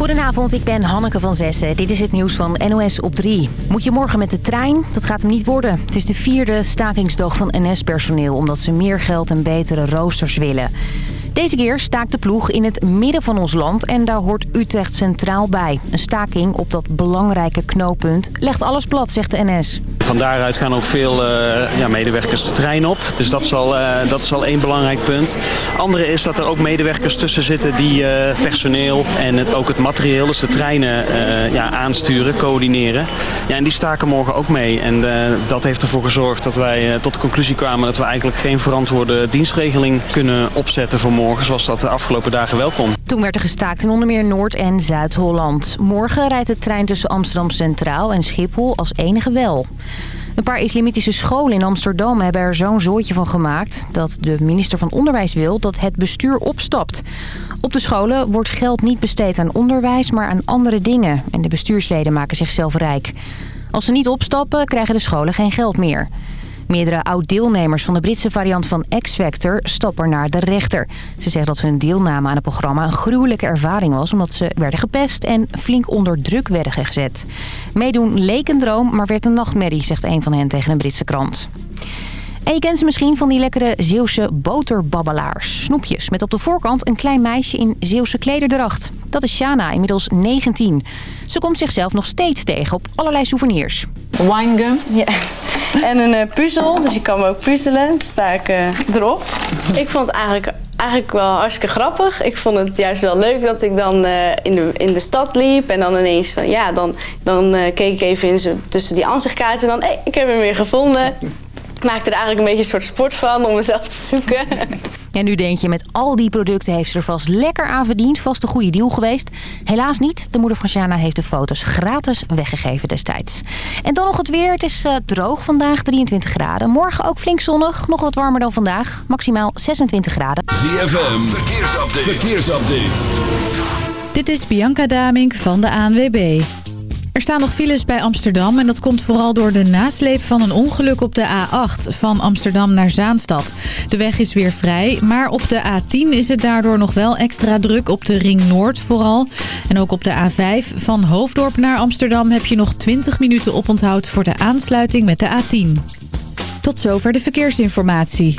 Goedenavond, ik ben Hanneke van Zessen. Dit is het nieuws van NOS op 3. Moet je morgen met de trein? Dat gaat hem niet worden. Het is de vierde stakingsdag van NS-personeel... omdat ze meer geld en betere roosters willen. Deze keer staakt de ploeg in het midden van ons land en daar hoort Utrecht centraal bij. Een staking op dat belangrijke knooppunt legt alles plat, zegt de NS. Van daaruit gaan ook veel uh, ja, medewerkers de trein op. Dus dat is, al, uh, dat is al één belangrijk punt. Andere is dat er ook medewerkers tussen zitten die uh, personeel en ook het materieel, dus de treinen ja, aansturen, coördineren. Ja, en die staken morgen ook mee. En dat heeft ervoor gezorgd dat wij tot de conclusie kwamen dat we eigenlijk geen verantwoorde dienstregeling kunnen opzetten voor morgen, zoals dat de afgelopen dagen wel kon. Toen werd er gestaakt in onder meer Noord- en Zuid-Holland. Morgen rijdt de trein tussen Amsterdam Centraal en Schiphol als enige wel. Een paar islamitische scholen in Amsterdam hebben er zo'n zooitje van gemaakt... dat de minister van Onderwijs wil dat het bestuur opstapt. Op de scholen wordt geld niet besteed aan onderwijs, maar aan andere dingen. En de bestuursleden maken zichzelf rijk. Als ze niet opstappen, krijgen de scholen geen geld meer. Meerdere oud-deelnemers van de Britse variant van X-Factor stappen naar de rechter. Ze zeggen dat hun deelname aan het programma een gruwelijke ervaring was... omdat ze werden gepest en flink onder druk werden gezet. Meedoen leek een droom, maar werd een nachtmerrie, zegt een van hen tegen een Britse krant. En je kent ze misschien van die lekkere Zeeuwse boterbabbelaars. Snoepjes met op de voorkant een klein meisje in Zeeuwse klederdracht. Dat is Shana, inmiddels 19. Ze komt zichzelf nog steeds tegen op allerlei souvenirs. Winegums. Ja. En een uh, puzzel, dus je kan me ook puzzelen. Sta ik uh, erop. Ik vond het eigenlijk, eigenlijk wel hartstikke grappig. Ik vond het juist wel leuk dat ik dan uh, in, de, in de stad liep. En dan ineens, ja, dan, dan keek ik even in tussen die ansichtkaarten. En dan, hé, hey, ik heb hem weer gevonden. Ik maakte er eigenlijk een beetje een soort sport van om mezelf te zoeken. En nu denk je, met al die producten heeft ze er vast lekker aan verdiend. Vast een goede deal geweest. Helaas niet. De moeder van Shana heeft de foto's gratis weggegeven destijds. En dan nog het weer. Het is uh, droog vandaag, 23 graden. Morgen ook flink zonnig. Nog wat warmer dan vandaag. Maximaal 26 graden. ZFM, verkeersupdate. verkeersupdate. Dit is Bianca Damink van de ANWB. Er staan nog files bij Amsterdam en dat komt vooral door de nasleep van een ongeluk op de A8 van Amsterdam naar Zaanstad. De weg is weer vrij, maar op de A10 is het daardoor nog wel extra druk op de Ring Noord vooral. En ook op de A5 van Hoofddorp naar Amsterdam heb je nog 20 minuten oponthoud voor de aansluiting met de A10. Tot zover de verkeersinformatie.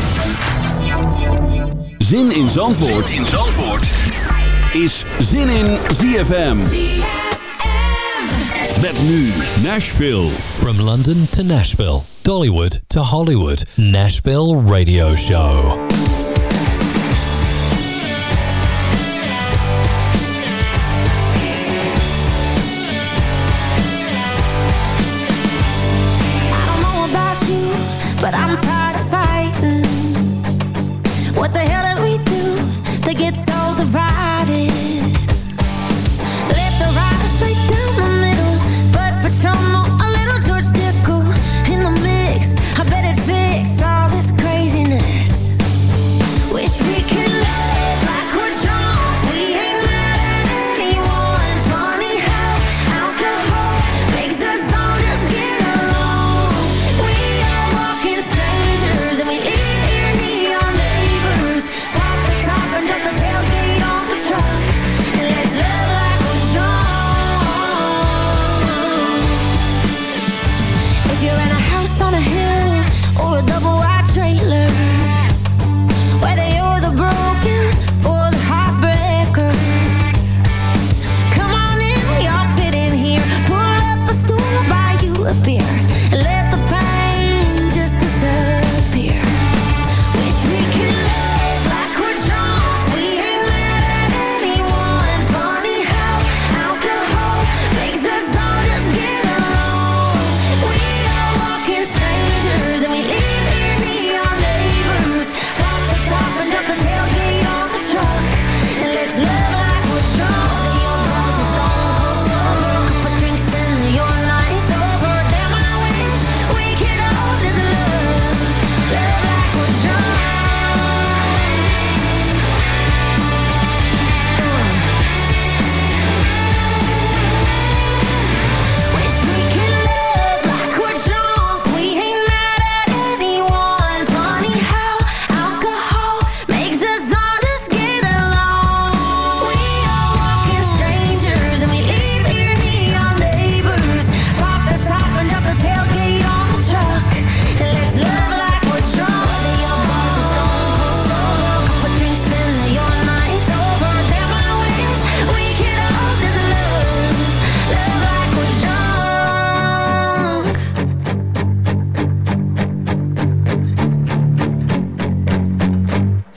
Zin in Zandvoort, zin in Zandvoort. is Zin in ZFM. Met nu Nashville. From London to Nashville, Dollywood to Hollywood, Nashville Radio Show.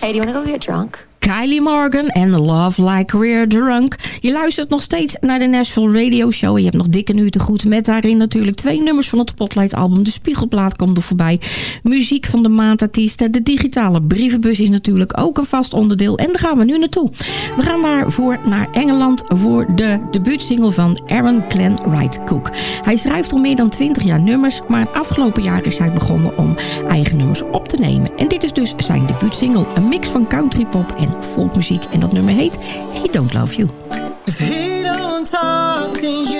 Hey, do you want to go get drunk? Kylie Morgan en Love Like We're Drunk. Je luistert nog steeds naar de Nashville Radio Show. En je hebt nog dikke uur te goed met daarin natuurlijk twee nummers van het Spotlight album. De Spiegelplaat komt er voorbij. Muziek van de maandartiesten. De digitale brievenbus is natuurlijk ook een vast onderdeel. En daar gaan we nu naartoe. We gaan daarvoor naar Engeland voor de debuutsingle van Aaron Clan Wright Cook. Hij schrijft al meer dan 20 jaar nummers. Maar het afgelopen jaar is hij begonnen om eigen nummers op te nemen. En dit is dus zijn debuutsingle. Een mix van country pop en folkmuziek. En dat nummer heet He Don't Love You. Don't talk you.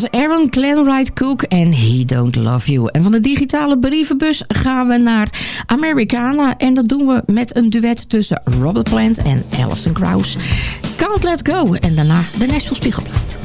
was Aaron Glenwright Cook en He Don't Love You. En van de digitale brievenbus gaan we naar Americana. En dat doen we met een duet tussen Robert Plant en Alison Krauss. Can't Let Go. En daarna de Nashville Spiegelplaat.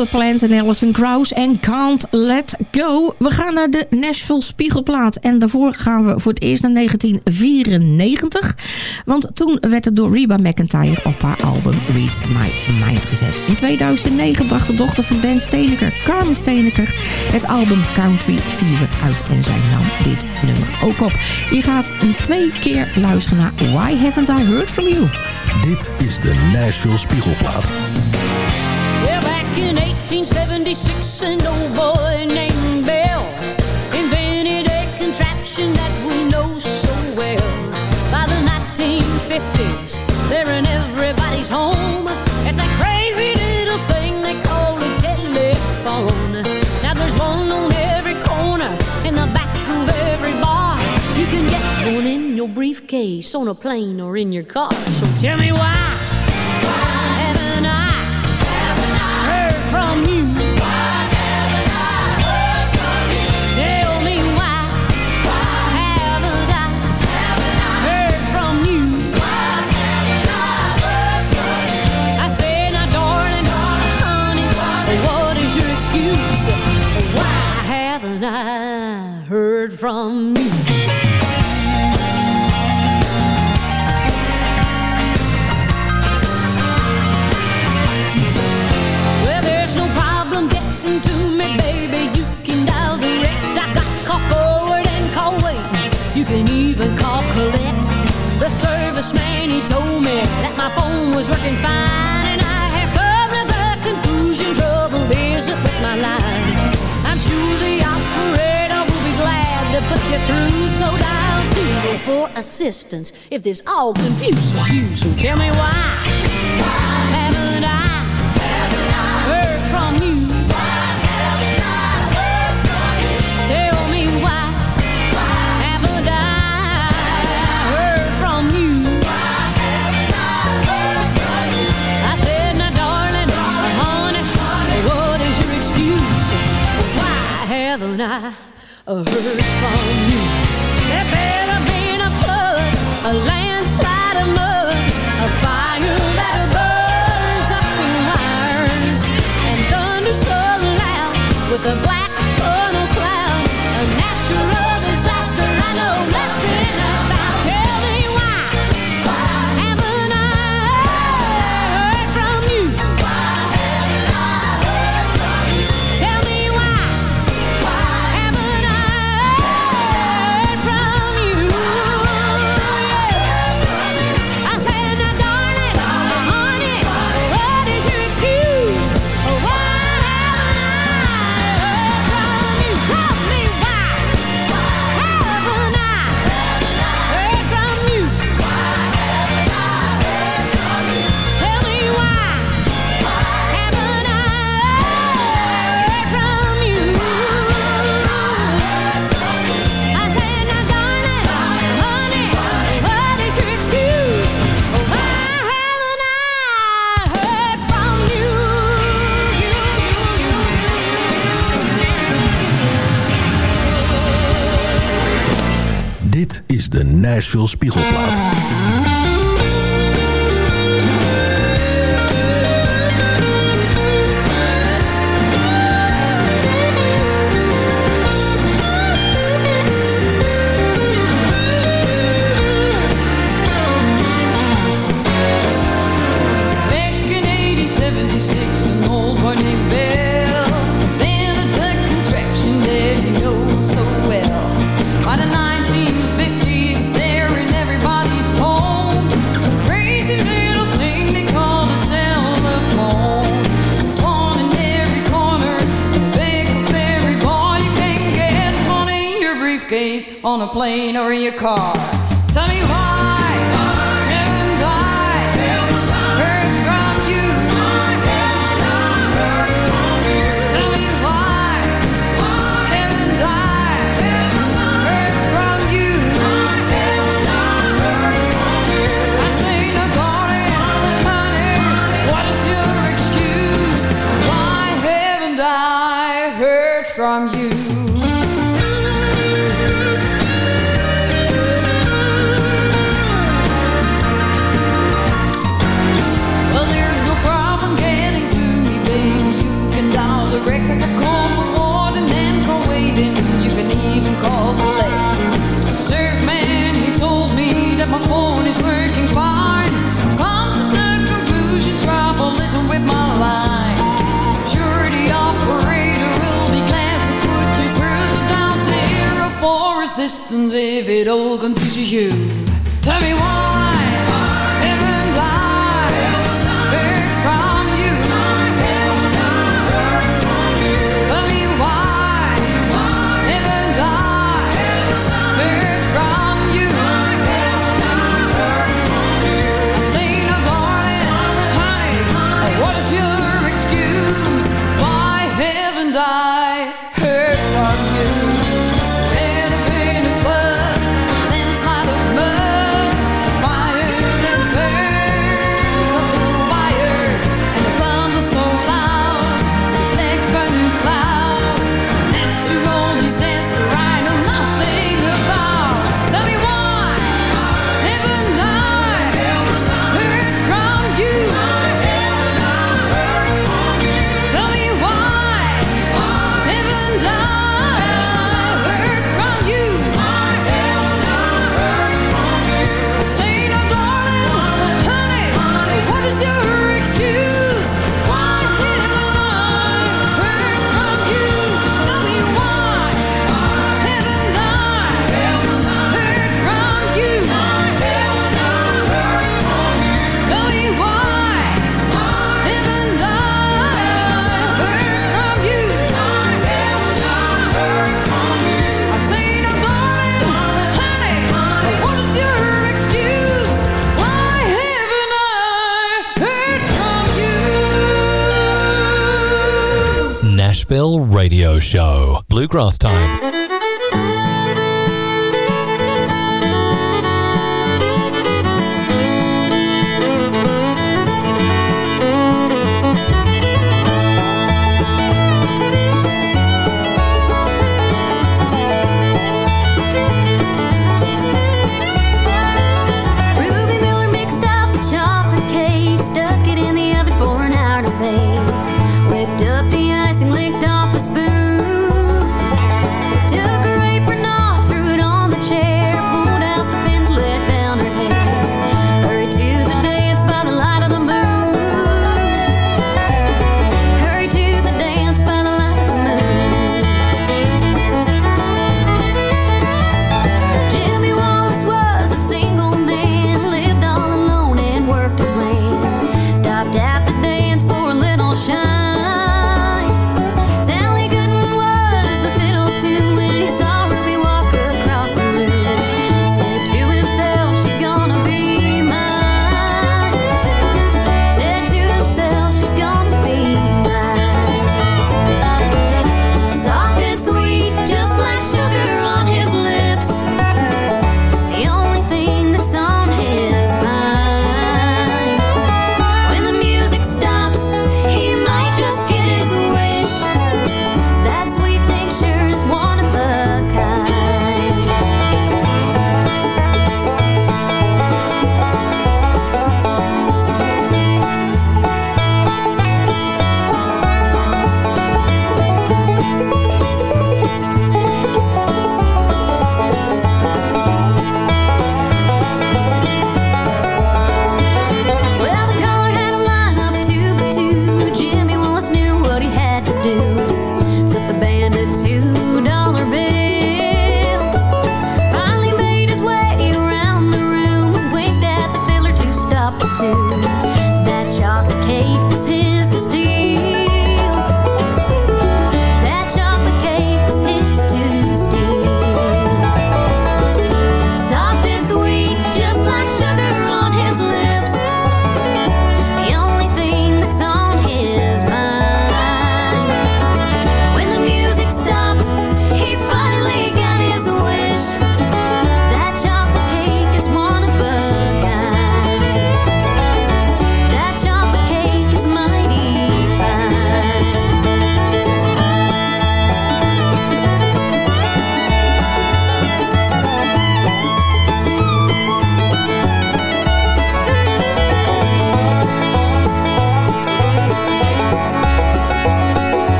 Robert Plant en Alison Krauss en Can't Let Go. We gaan naar de Nashville Spiegelplaat. En daarvoor gaan we voor het eerst naar 1994. Want toen werd het door Reba McIntyre op haar album Read My Mind gezet. In 2009 bracht de dochter van Ben Steeneker, Carmen Steeneker, het album Country Fever uit. En zij nam dit nummer ook op. Je gaat twee keer luisteren naar Why Haven't I Heard From You? Dit is de Nashville Spiegelplaat. Well, back in 1876, an old boy named Bill invented a contraption that we know so well. By the 1950s, they're in everybody's home. It's a crazy little thing they call a telephone. Now there's one on every corner, in the back of every bar. You can get one in your briefcase, on a plane, or in your car. So tell me why. Serviceman, he told me that my phone was working fine. And I have come to the conclusion trouble isn't with my line. I'm sure the operator will be glad to put you through. So dial zero for assistance if this all confuses you. So tell me why. Haven't haven't I heard from you? There better been a flood, a landslide of mud, a fire that burns up the wires, and thunder so loud with a black Nashville Spiegelplaat. on a plane or in your car. Tell me questions if it all confuses you. Tell me why.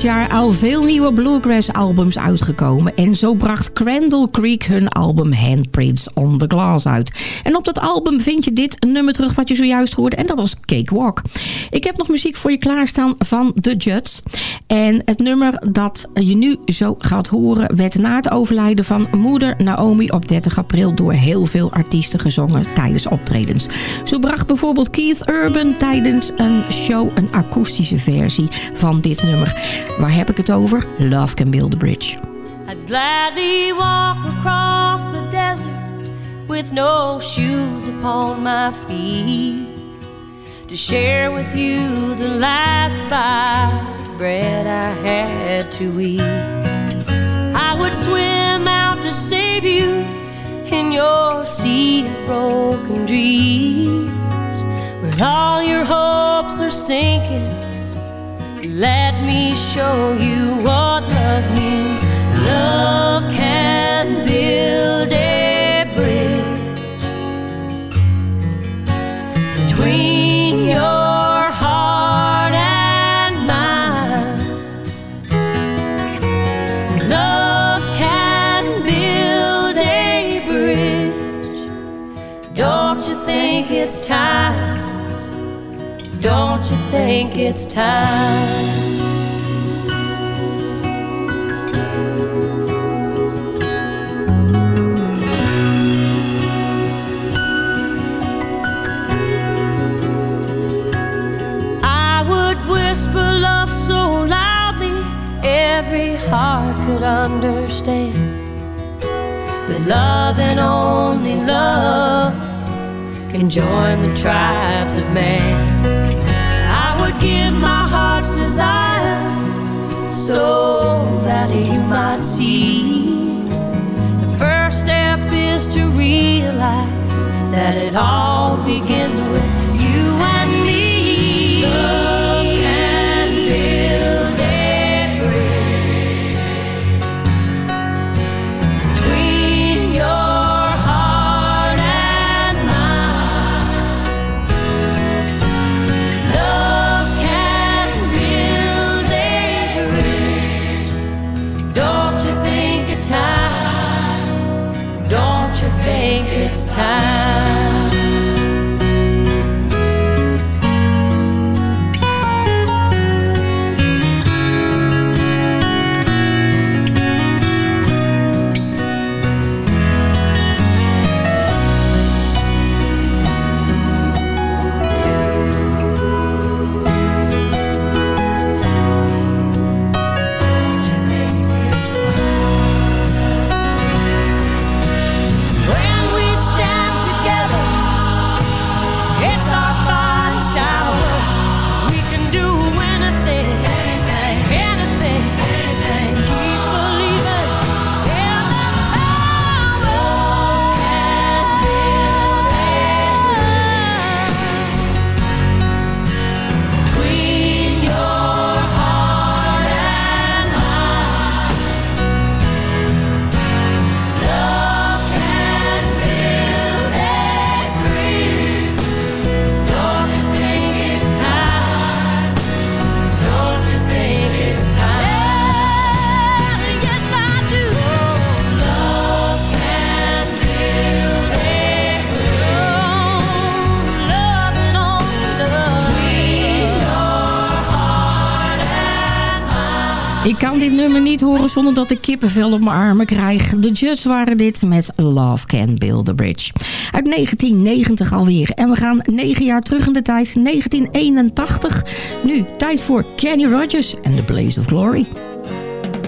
Dit jaar al veel nieuwe bluegrass albums uitgekomen. En zo bracht Crandall Creek hun album Handprints on the Glass uit. En op dat album vind je dit nummer terug wat je zojuist hoorde. En dat was Cakewalk. Ik heb nog muziek voor je klaarstaan van The Judds. En het nummer dat je nu zo gaat horen... werd na het overlijden van moeder Naomi op 30 april... door heel veel artiesten gezongen tijdens optredens. Zo bracht bijvoorbeeld Keith Urban tijdens een show... een akoestische versie van dit nummer. Waar heb ik het over? Love Can Build a Bridge. I'd gladly walk across the desert with no shoes upon my feet to share with you the last bite of bread I had to eat. I would swim out to save you in your sea of broken dreams when all your hopes are sinking. Let me show you what love means. Love can build a you think it's time? I would whisper love so loudly every heart could understand. But love and only love can join the tribes of man. So that you might see. The first step is to realize that it all begins with Nummer niet horen zonder dat ik kippenvel op mijn armen krijg. De Judds waren dit met Love Can Build a Bridge. Uit 1990 alweer. En we gaan negen jaar terug in de tijd. 1981. Nu, tijd voor Kenny Rogers en The Blaze of Glory.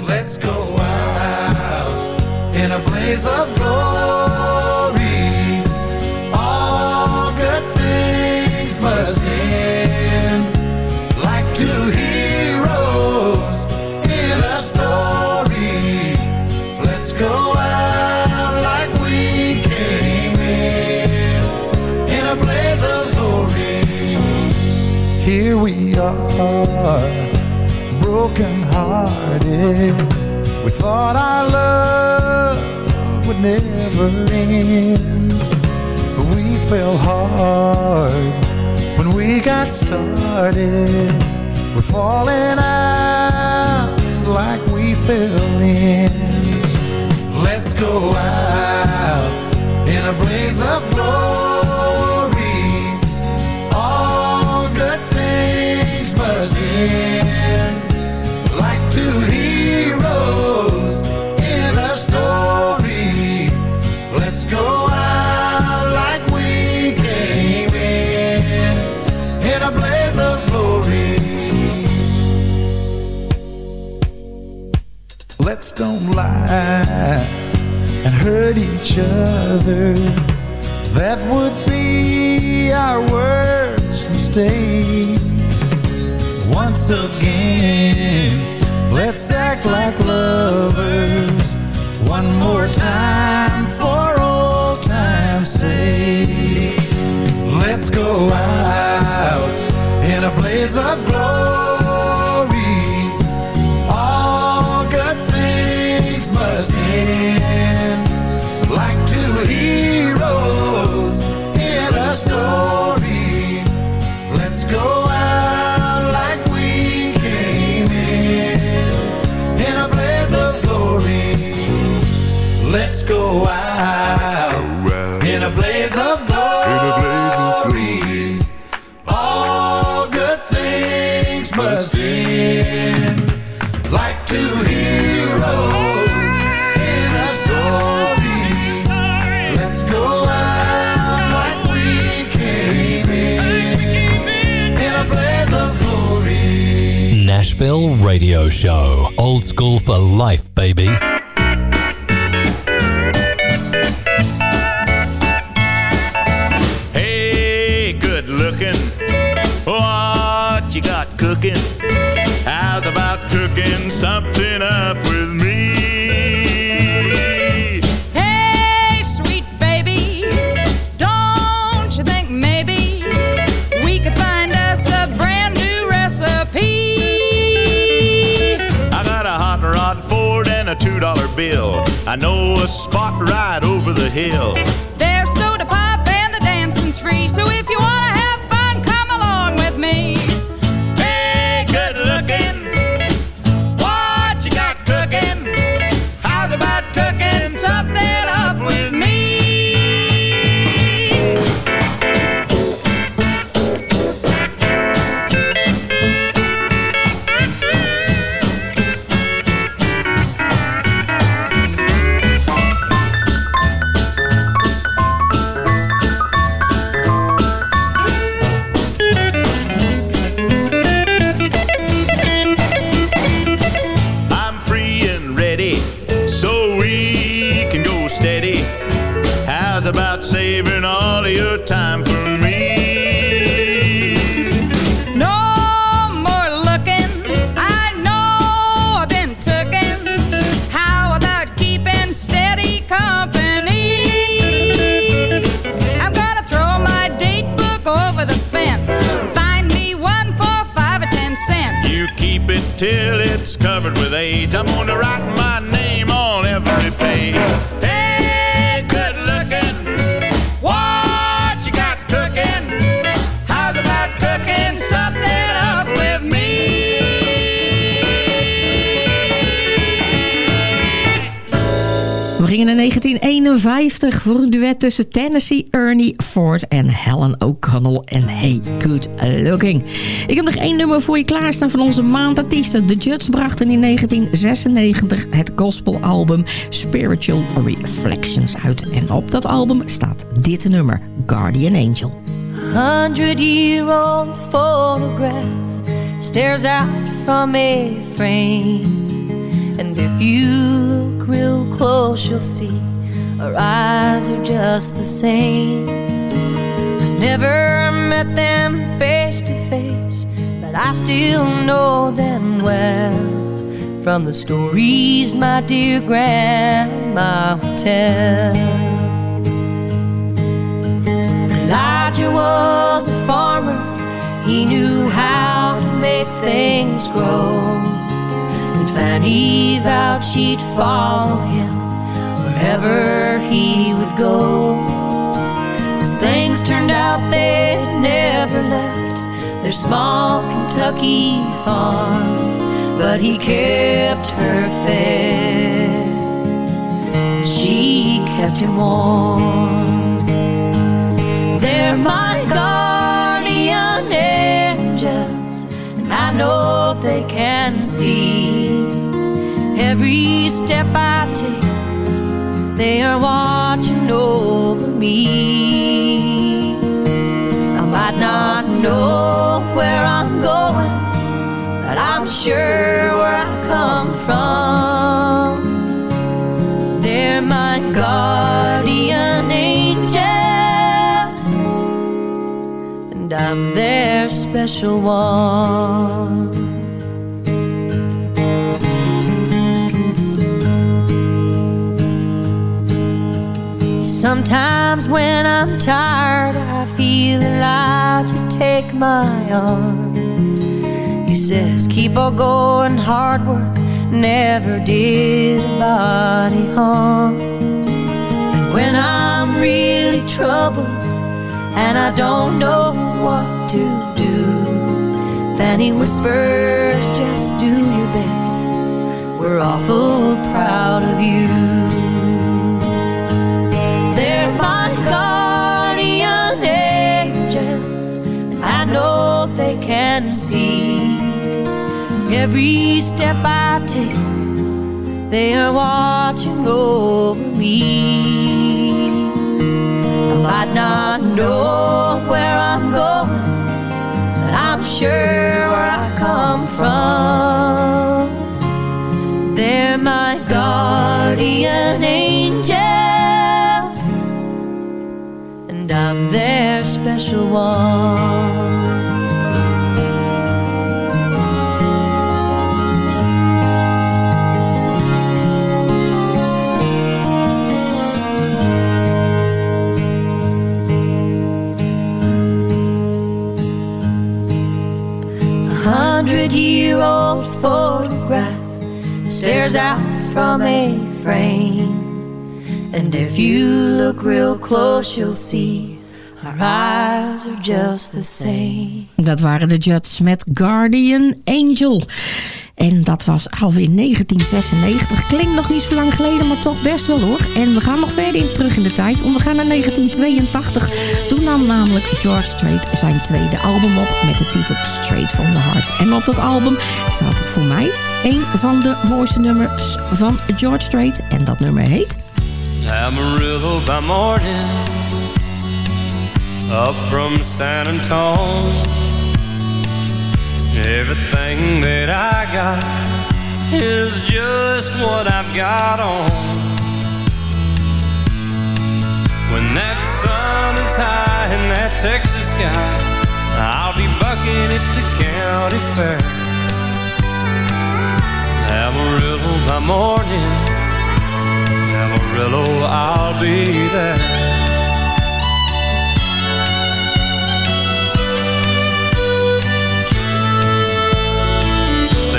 Let's go out in a blaze of glory. Here we are broken hearted. We thought our love would never end. But we fell hard when we got started. We're falling out like we fell in. Let's go out in a blaze of glory. Like two heroes in a story. Let's go out like we came in, in a blaze of glory. Let's don't lie and hurt each other. That would be our worst mistake. Once again, let's act like lovers. One more time for old time's sake. Let's go out in a blaze of glory. Radio Show. Old school for life, baby. Hey, good looking. What you got cooking? Spot right over the hill. There's soda pop and the dancing's free, so if you wanna covered with eight. I'm gonna write my name on every page. Gingen naar 1951 voor een duet tussen Tennessee Ernie Ford en Helen O'Connell. En Hey Good Looking. Ik heb nog één nummer voor je klaarstaan van onze maandartiesten. The Judds brachten in 1996 het gospelalbum Spiritual Reflections uit. En op dat album staat dit nummer, Guardian Angel. hundred year old photograph stares out from a frame. And if you look real close, you'll see our eyes are just the same. I never met them face to face, but I still know them well. From the stories my dear grandma would tell. Elijah was a farmer. He knew how to make things grow. And Fanny vowed she'd follow him wherever he would go. As things turned out, they never left their small Kentucky farm. but he kept her fed. She kept him warm. They're my guardian angels, and I know they can see every step I take. They are watching over me. I might not know where I'm going, but I'm sure where I come from. They're my guardian angels, and I'm their special one. Sometimes when I'm tired, I feel Elijah take my arm. He says, Keep on going, hard work never did a body harm. And when I'm really troubled and I don't know what to do, Fanny whispers, Just do your best. We're awful proud of you. They can see every step I take. They are watching over me. I might not know where I'm going, but I'm sure where I come from. They're my guardian angels and I'm their special one. Photograph stares out from a frame. And if you look real close, you'll see our eyes are just the same. Dat waren de Judds met Guardian Angel. En dat was alweer 1996. Klinkt nog niet zo lang geleden, maar toch best wel hoor. En we gaan nog verder terug in de tijd. Want we gaan naar 1982. Toen nam namelijk George Strait zijn tweede album op met de titel Straight from the Heart. En op dat album staat voor mij een van de mooiste nummers van George Strait. En dat nummer heet... Amarillo by morning, up from San Antone. Everything that I got is just what I've got on. When that sun is high in that Texas sky, I'll be bucking at the county fair. Amarillo by morning. Amarillo, I'll be there.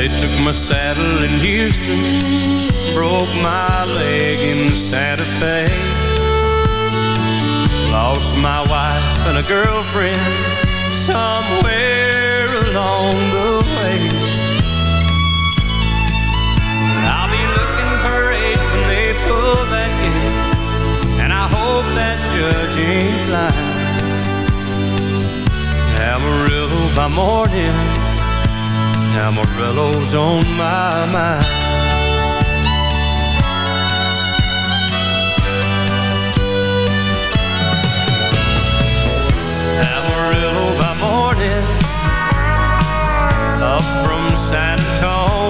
They took my saddle in Houston, broke my leg in Santa Fe. Lost my wife and a girlfriend somewhere along the way. I'll be looking for eight when they pull that gate, and I hope that judge ain't lying. Amarillo by morning, Amarillo's on my mind. Amarillo by morning, up from San Antone.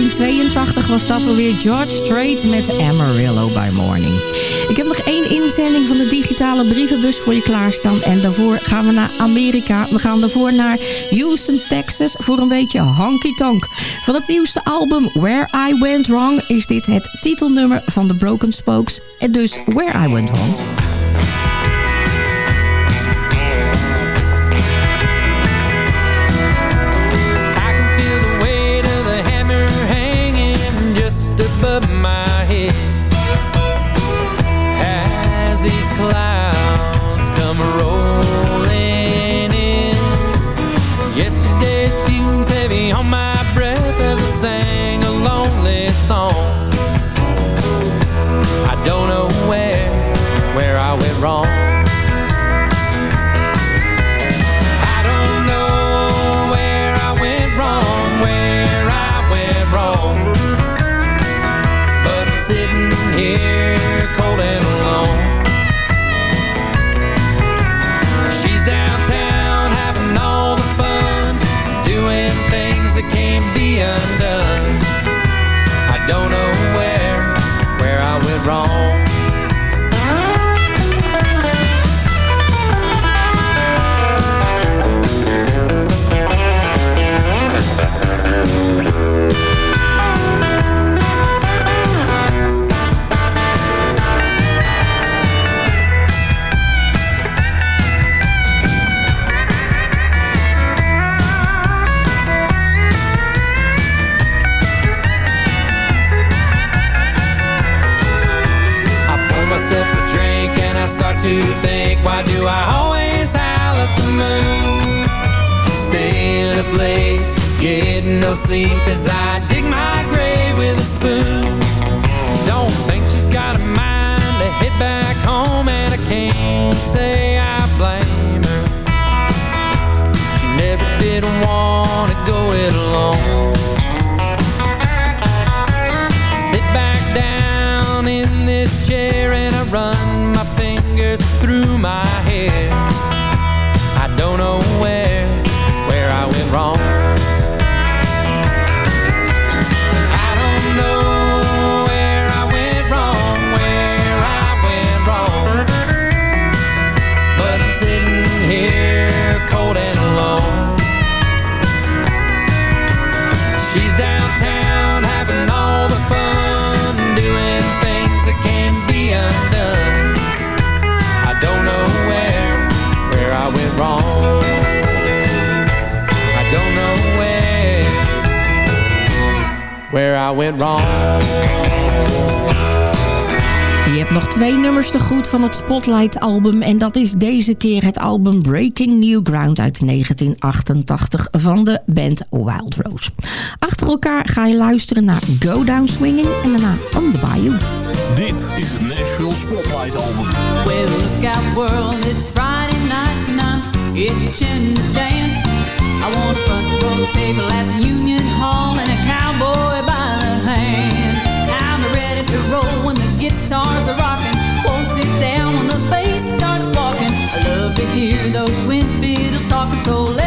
1982 was dat alweer George Strait met Amarillo by Morning. Ik heb nog één inzending van de digitale brievenbus voor je klaarstaan. En daarvoor gaan we naar Amerika. We gaan daarvoor naar Houston, Texas voor een beetje honky tonk. Van het nieuwste album Where I Went Wrong is dit het titelnummer van The Broken Spokes. En dus Where I Went Wrong. That can't be undone. I don't know no sleep as I dig my grave with a spoon. Don't think she's got a mind to head back home, and I can't say I blame her. She never did want to go it alone. I went wrong. Je hebt nog twee nummers te goed van het Spotlight-album... en dat is deze keer het album Breaking New Ground uit 1988 van de band Wild Rose. Achter elkaar ga je luisteren naar Go Down Swinging en daarna On The Bayou. Dit is het Nashville Spotlight Album. Well, look out, world, it's Friday night and I'm itching to dance. I want a front row table at the Union Hall and a I'm ready to roll when the guitars are rocking. Won't sit down when the bass starts walking. I love to hear those twin fiddles talking, so let's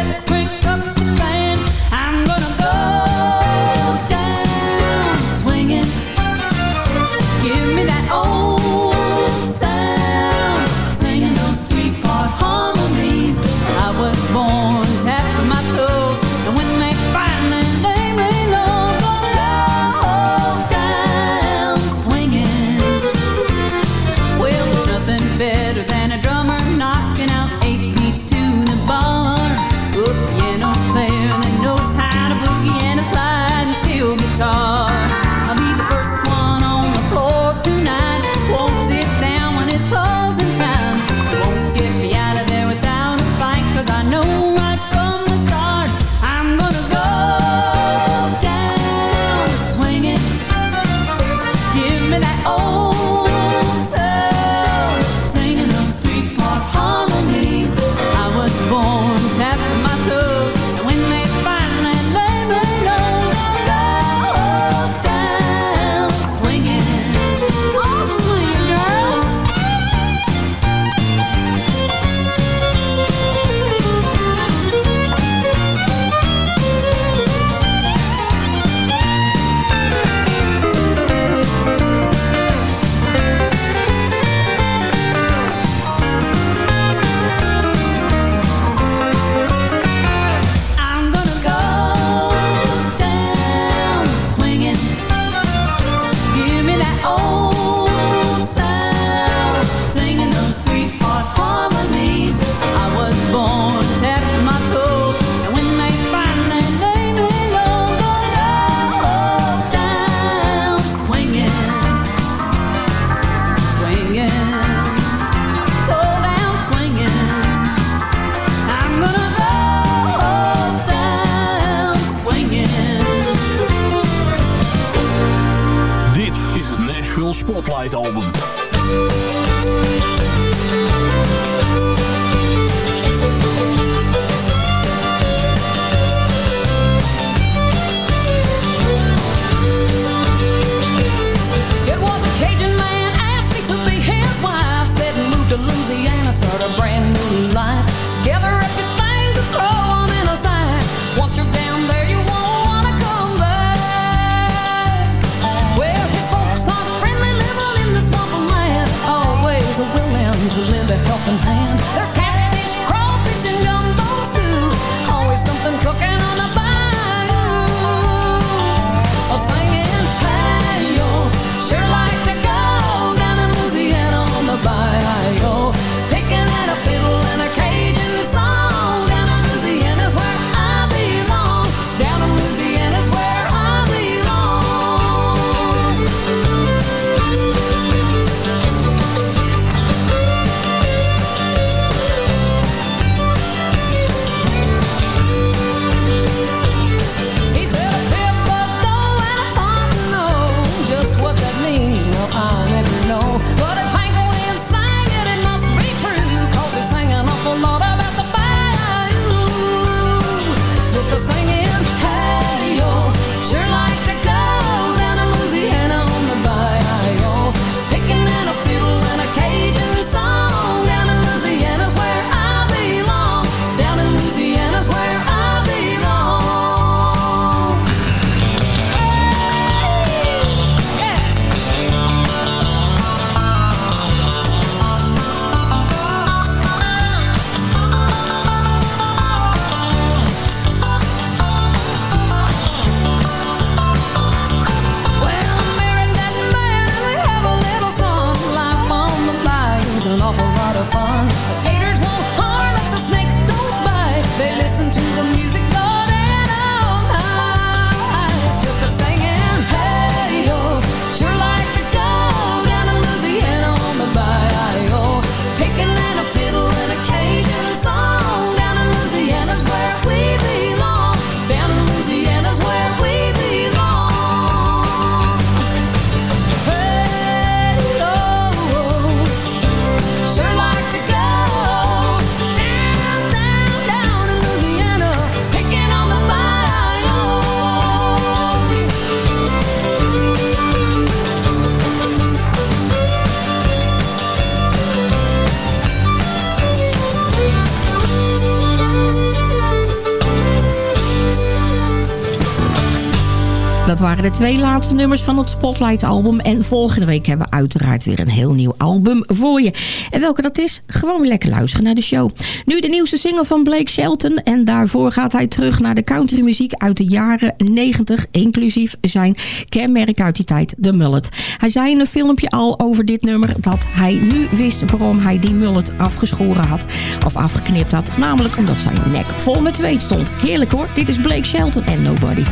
Dat waren de twee laatste nummers van het Spotlight-album. En volgende week hebben we uiteraard weer een heel nieuw album voor je. En welke dat is? Gewoon lekker luisteren naar de show. Nu de nieuwste single van Blake Shelton. En daarvoor gaat hij terug naar de countrymuziek uit de jaren 90. Inclusief zijn kenmerk uit die tijd, de mullet. Hij zei in een filmpje al over dit nummer dat hij nu wist waarom hij die mullet afgeschoren had. Of afgeknipt had. Namelijk omdat zijn nek vol met zweet stond. Heerlijk hoor. Dit is Blake Shelton en Nobody.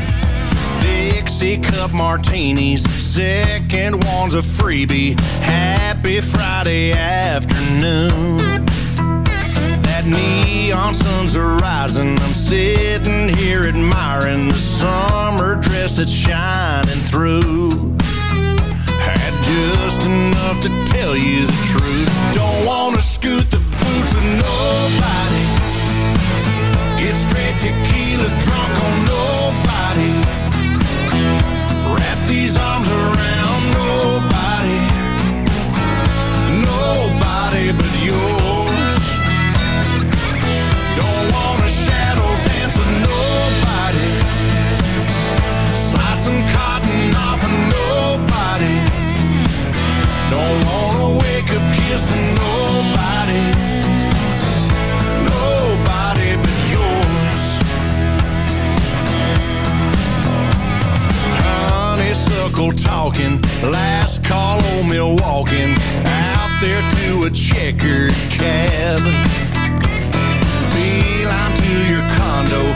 Dixie cup martinis. Second one's a freebie. Happy Friday afternoon. That neon sun's arising. I'm sitting here admiring the summer dress that's shining through. Had just enough to tell you the truth. Don't wanna scoot the boots with nobody. arms around local talking. Last call on Milwaukee. Out there to a checkered cab. Beeline to your condo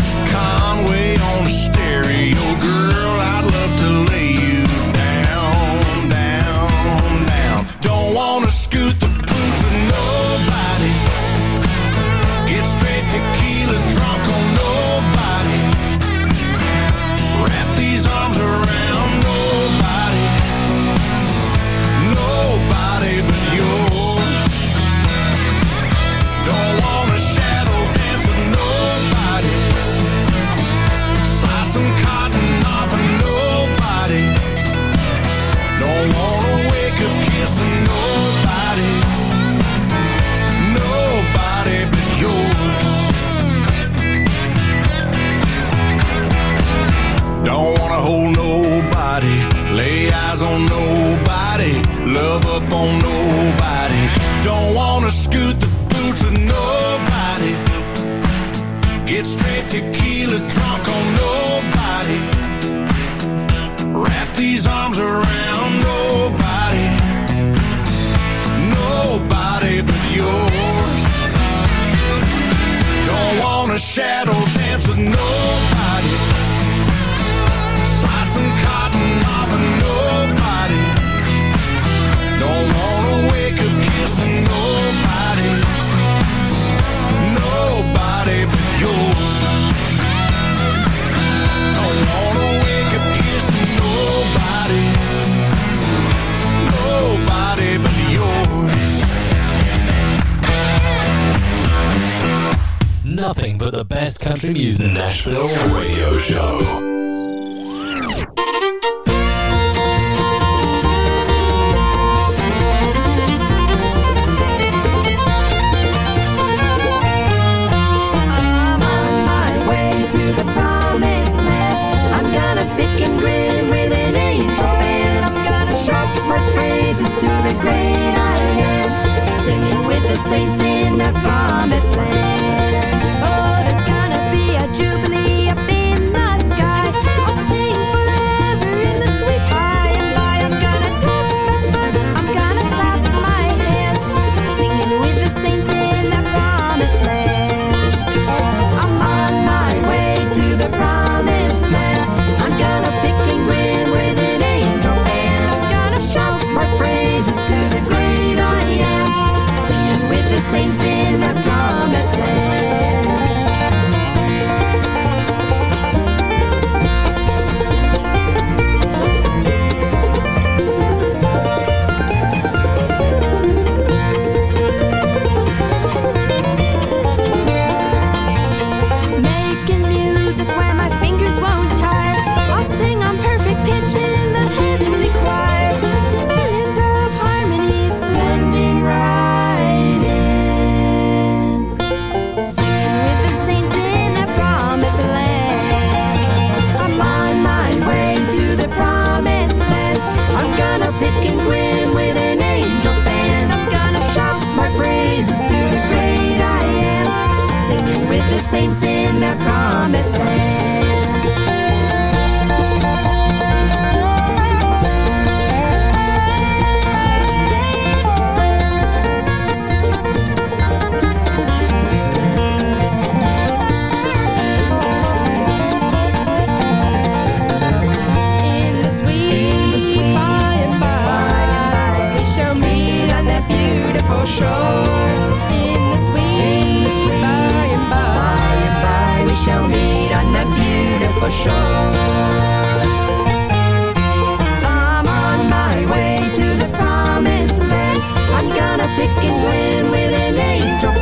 pick and win with an angel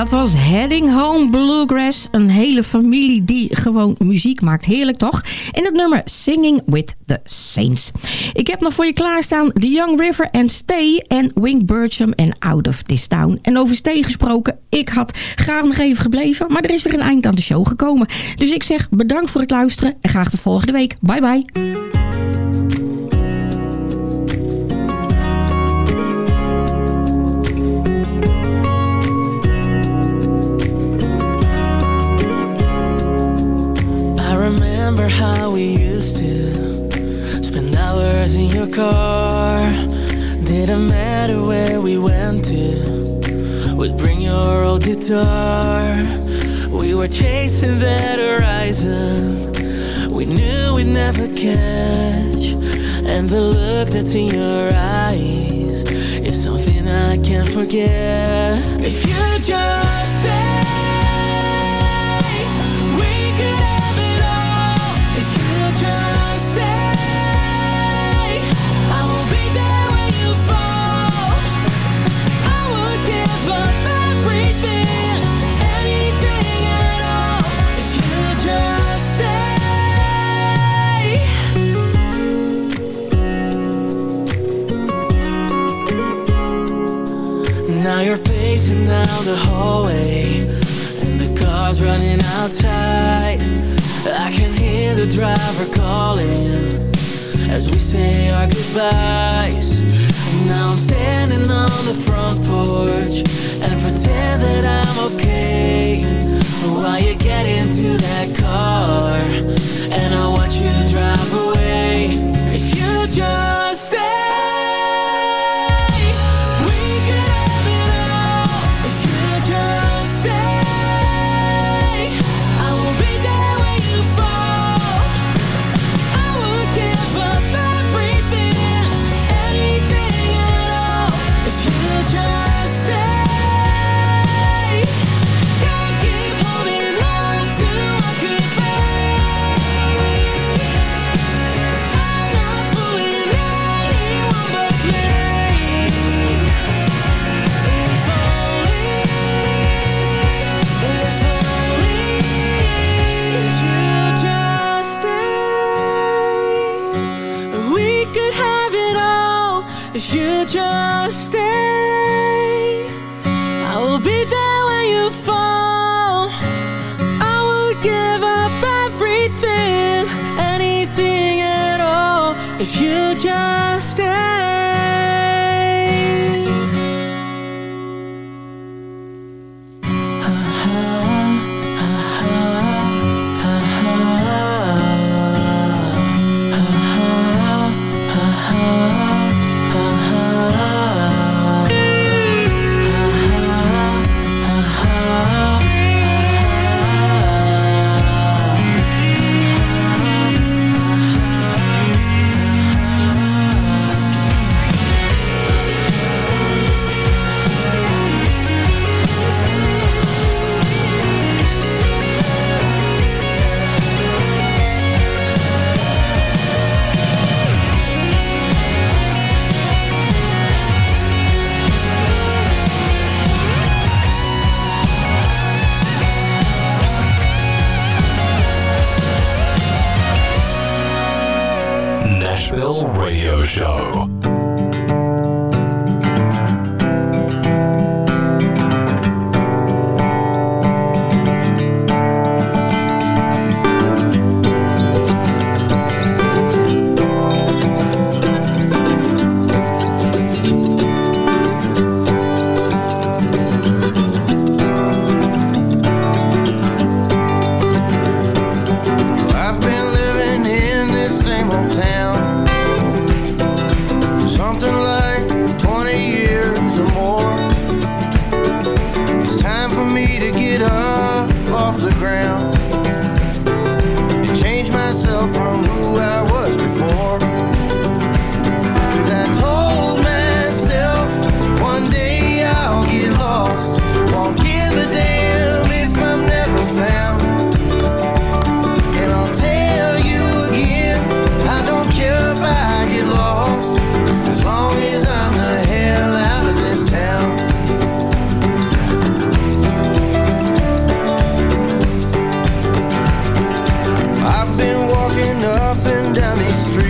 Dat was Heading Home Bluegrass. Een hele familie die gewoon muziek maakt. Heerlijk toch? En het nummer Singing with the Saints. Ik heb nog voor je klaarstaan The Young River and Stay en Wing Burcham en Out of This Town. En over Stay gesproken, ik had graag nog even gebleven, maar er is weer een eind aan de show gekomen. Dus ik zeg bedankt voor het luisteren en graag tot volgende week. Bye bye. We'd bring your old guitar. We were chasing that horizon, we knew we'd never catch. And the look that's in your eyes is something I can't forget. If you just you're down the hallway and the car's running outside. I can hear the driver calling as we say our goodbyes. Now I'm standing on the front porch and pretend that I'm okay while you get into that car and I watch you drive away. If you just down these streets